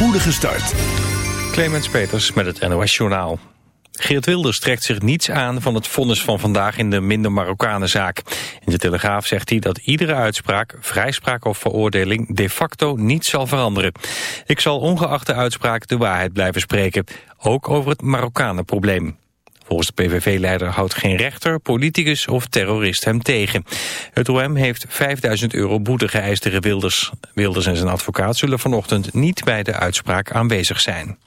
spoedige start. Clemens Peters met het NOS Journaal. Geert Wilders trekt zich niets aan van het vonnis van vandaag in de minder Marokkanenzaak. In de Telegraaf zegt hij dat iedere uitspraak, vrijspraak of veroordeling de facto niet zal veranderen. Ik zal ongeacht de uitspraak de waarheid blijven spreken, ook over het Marokkanenprobleem. Volgens de PVV-leider houdt geen rechter, politicus of terrorist hem tegen. Het OM heeft 5000 euro boete geëist tegen Wilders. Wilders en zijn advocaat zullen vanochtend niet bij de uitspraak aanwezig zijn.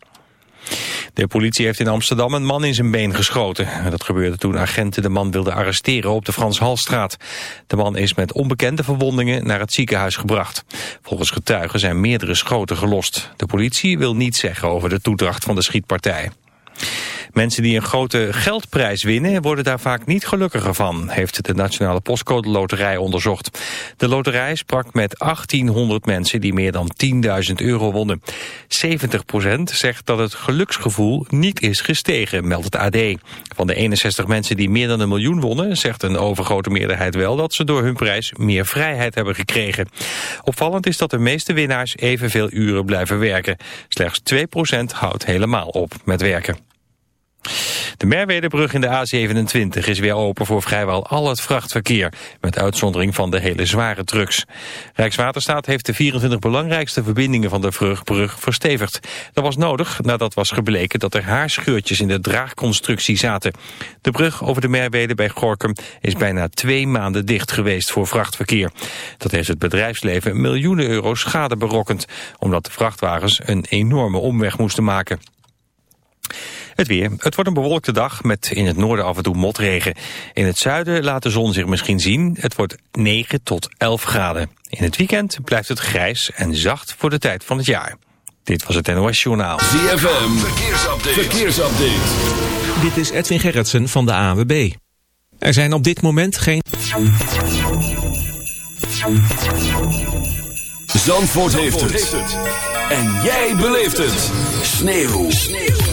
De politie heeft in Amsterdam een man in zijn been geschoten. Dat gebeurde toen agenten de man wilden arresteren op de Frans Halstraat. De man is met onbekende verwondingen naar het ziekenhuis gebracht. Volgens getuigen zijn meerdere schoten gelost. De politie wil niets zeggen over de toedracht van de schietpartij. Mensen die een grote geldprijs winnen worden daar vaak niet gelukkiger van, heeft de Nationale Postcode Loterij onderzocht. De loterij sprak met 1800 mensen die meer dan 10.000 euro wonnen. 70% zegt dat het geluksgevoel niet is gestegen, meldt het AD. Van de 61 mensen die meer dan een miljoen wonnen, zegt een overgrote meerderheid wel dat ze door hun prijs meer vrijheid hebben gekregen. Opvallend is dat de meeste winnaars evenveel uren blijven werken. Slechts 2% houdt helemaal op met werken. De Merwedebrug in de A27 is weer open voor vrijwel al het vrachtverkeer, met uitzondering van de hele zware trucks. Rijkswaterstaat heeft de 24 belangrijkste verbindingen van de brug verstevigd. Dat was nodig nadat was gebleken dat er haarscheurtjes in de draagconstructie zaten. De brug over de Merwede bij Gorkum is bijna twee maanden dicht geweest voor vrachtverkeer. Dat heeft het bedrijfsleven miljoenen euro schade berokkend, omdat de vrachtwagens een enorme omweg moesten maken. Het weer. Het wordt een bewolkte dag met in het noorden af en toe motregen. In het zuiden laat de zon zich misschien zien. Het wordt 9 tot 11 graden. In het weekend blijft het grijs en zacht voor de tijd van het jaar. Dit was het NOS Journaal. ZFM. Verkeersupdate. Verkeersupdate. Dit is Edwin Gerritsen van de AWB. Er zijn op dit moment geen... Zandvoort, heeft, het. En jij beleeft het. Sneeuw. Sneeuw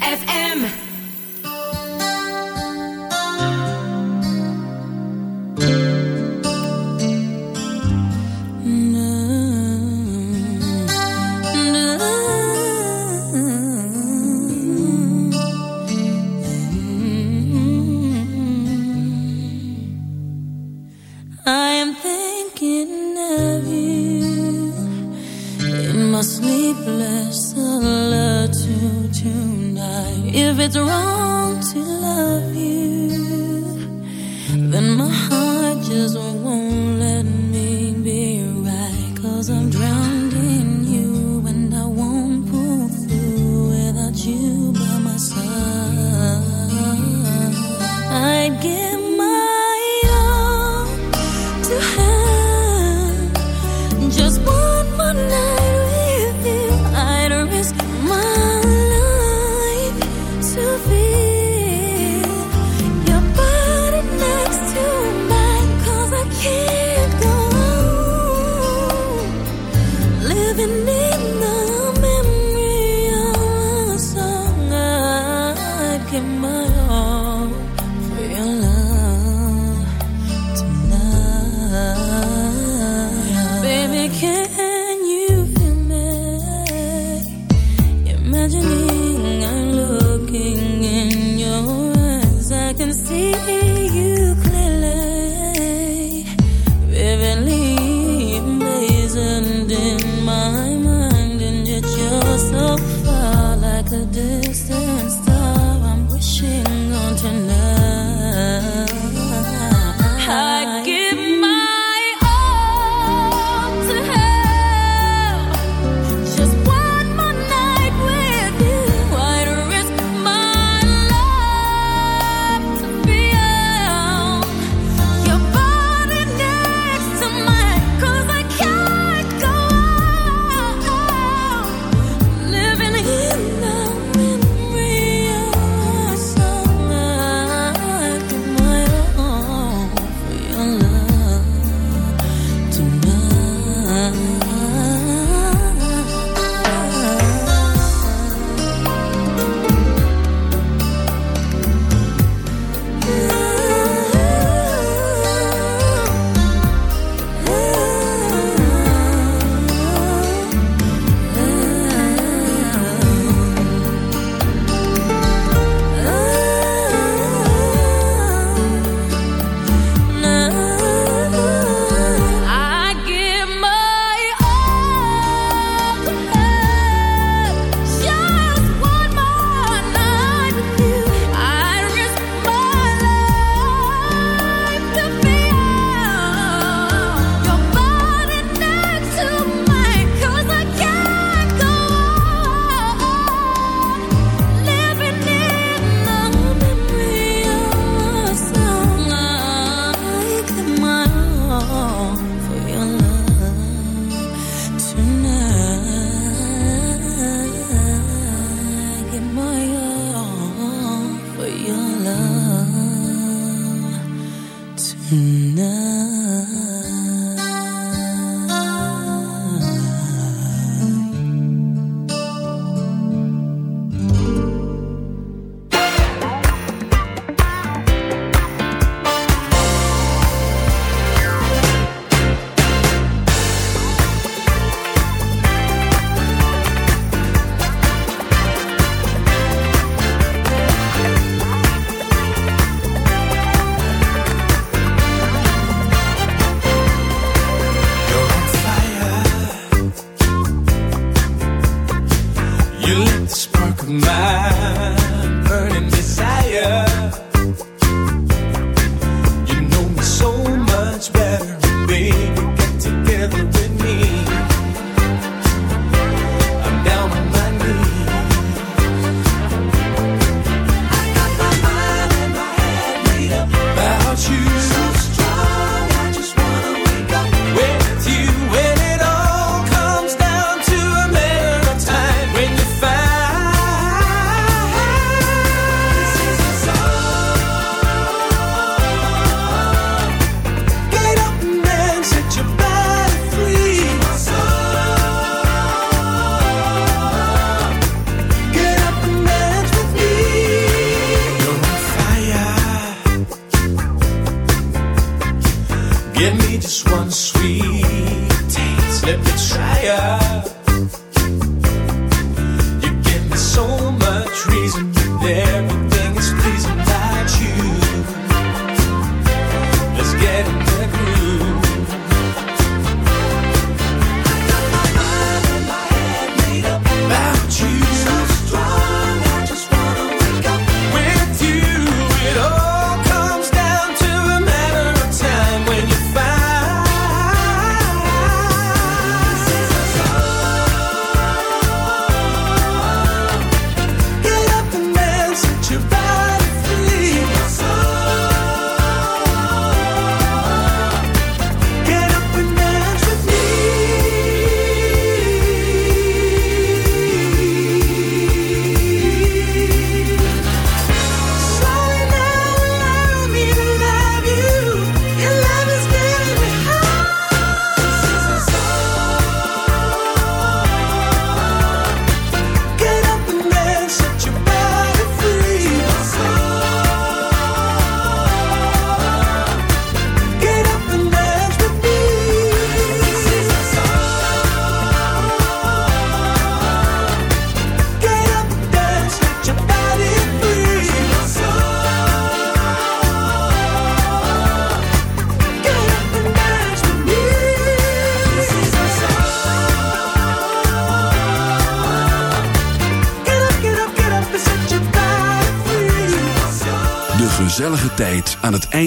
see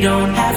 don't have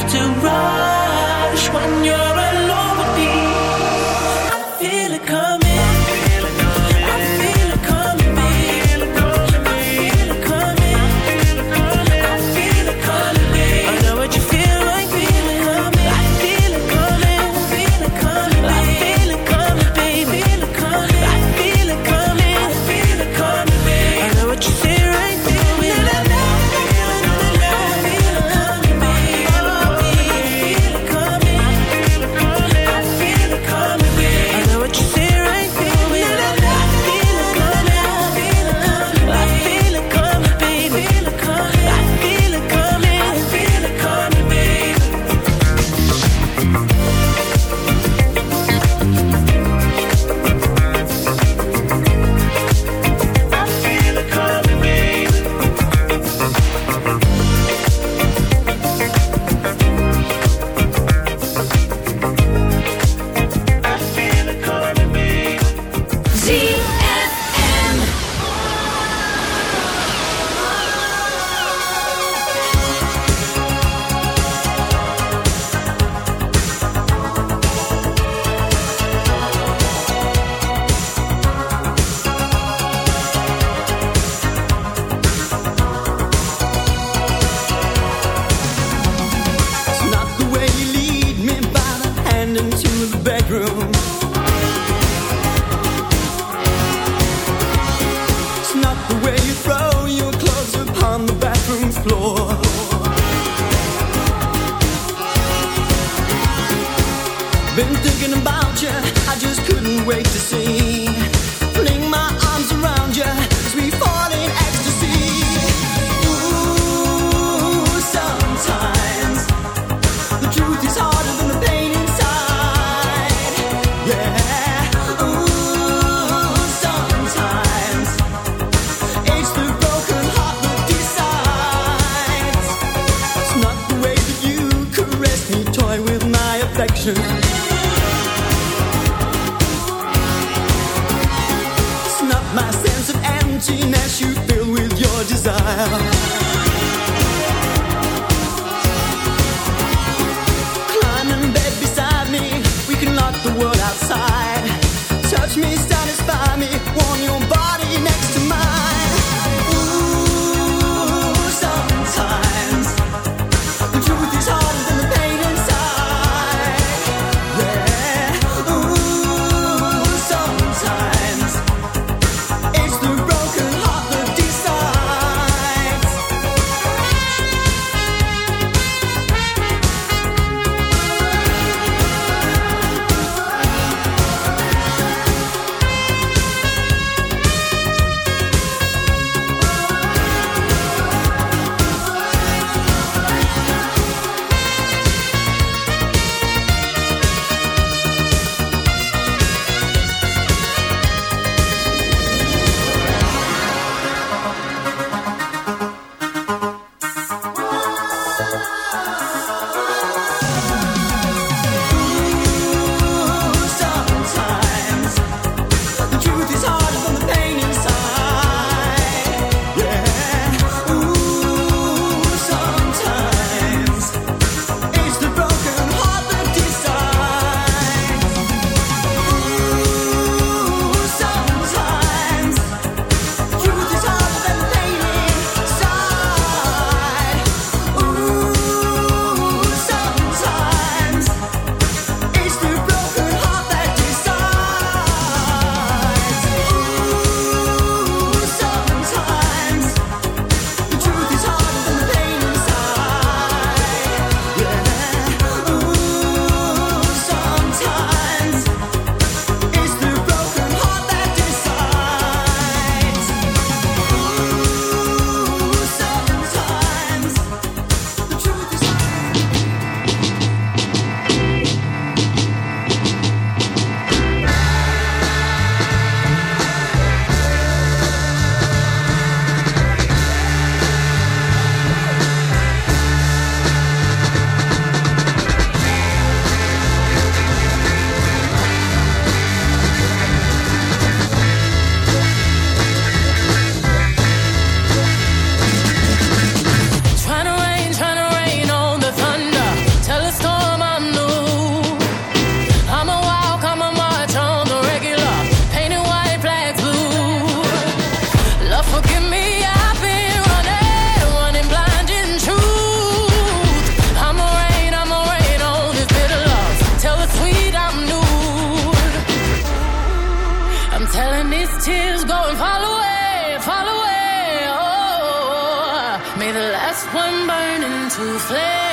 flame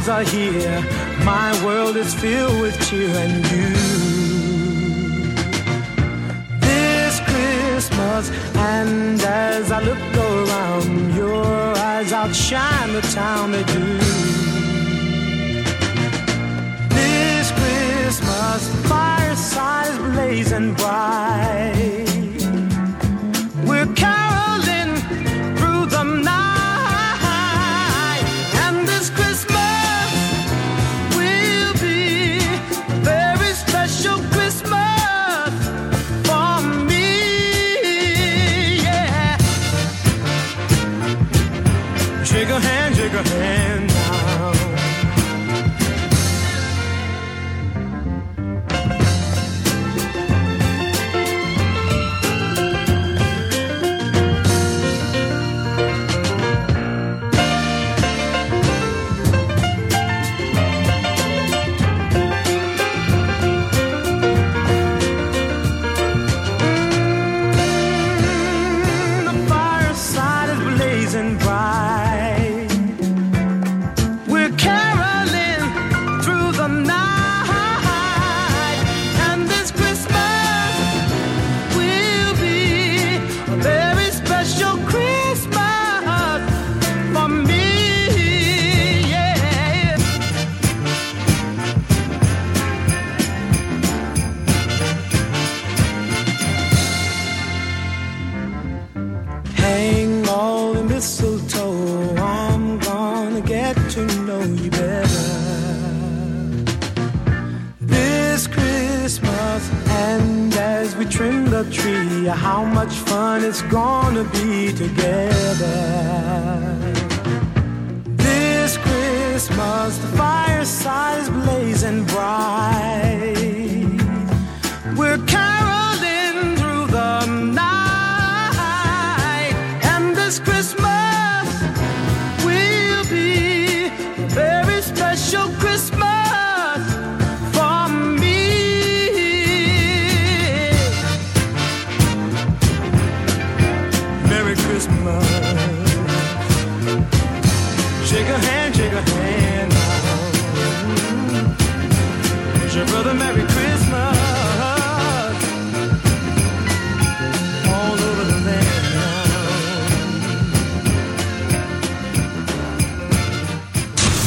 cards are here. My world is filled with cheer and you. This Christmas, and as I look around, your eyes outshine the town they do.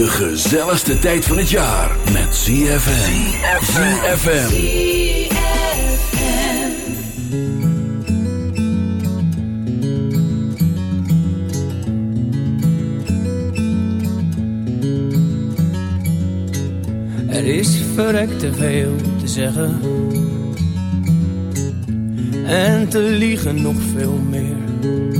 De gezelligste tijd van het jaar met ZFM. ZFM. Er is verrekt te veel te zeggen. En te liegen nog veel meer.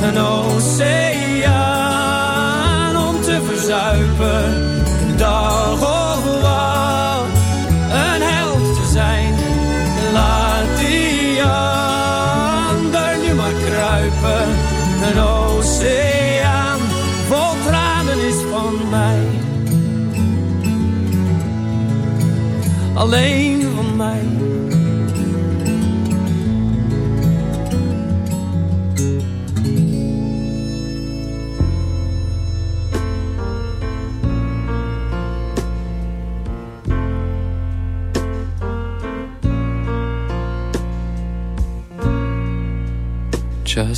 and oh say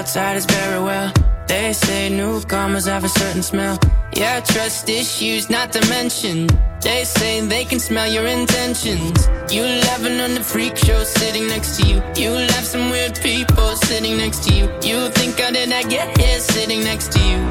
outside is very well. They say newcomers have a certain smell. Yeah, trust issues not to mention. They say they can smell your intentions. You laughing on the freak show sitting next to you. You laugh some weird people sitting next to you. You think how did I get here sitting next to you?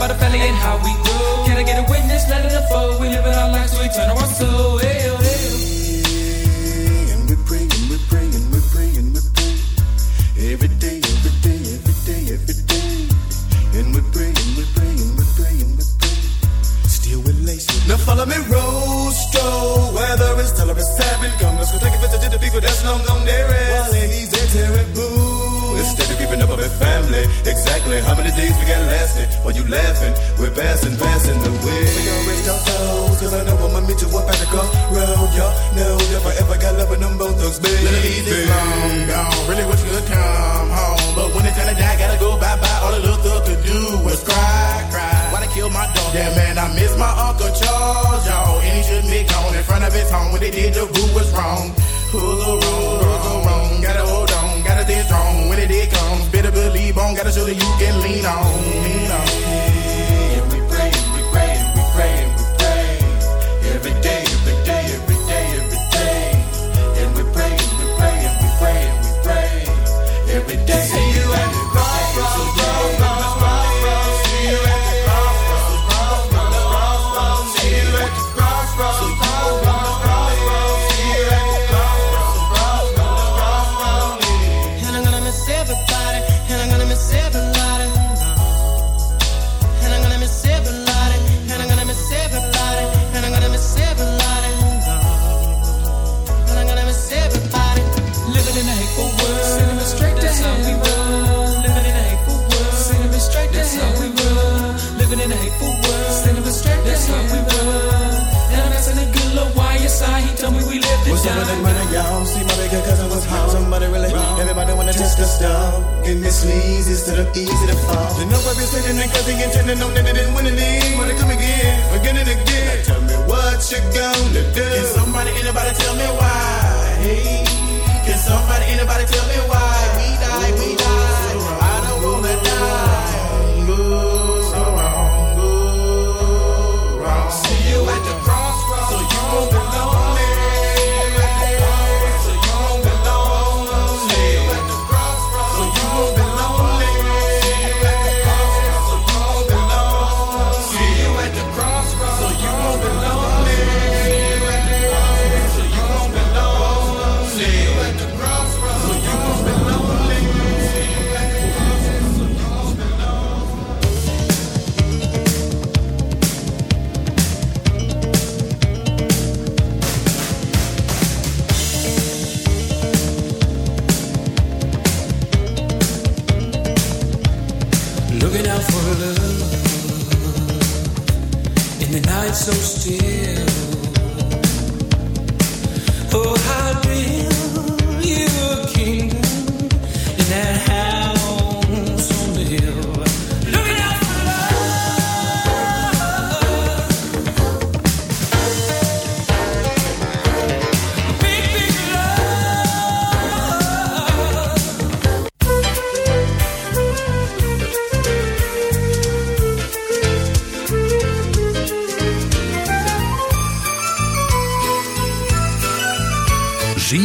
about a felony and how we Some of money, y'all. See my bigger cousin was home. Somebody really wrong. Everybody wanna test the stuff. Give me sleaze instead of easy to fall. You i been sitting there cause he intended no that they didn't win any. Wanna come again, again and again. Now tell me what you gonna do. Can somebody, anybody tell me why? Hey, can somebody, anybody tell me why? We die, we die. I don't wanna die. So wrong, wrong. You at the crossroads, so you won't be lonely.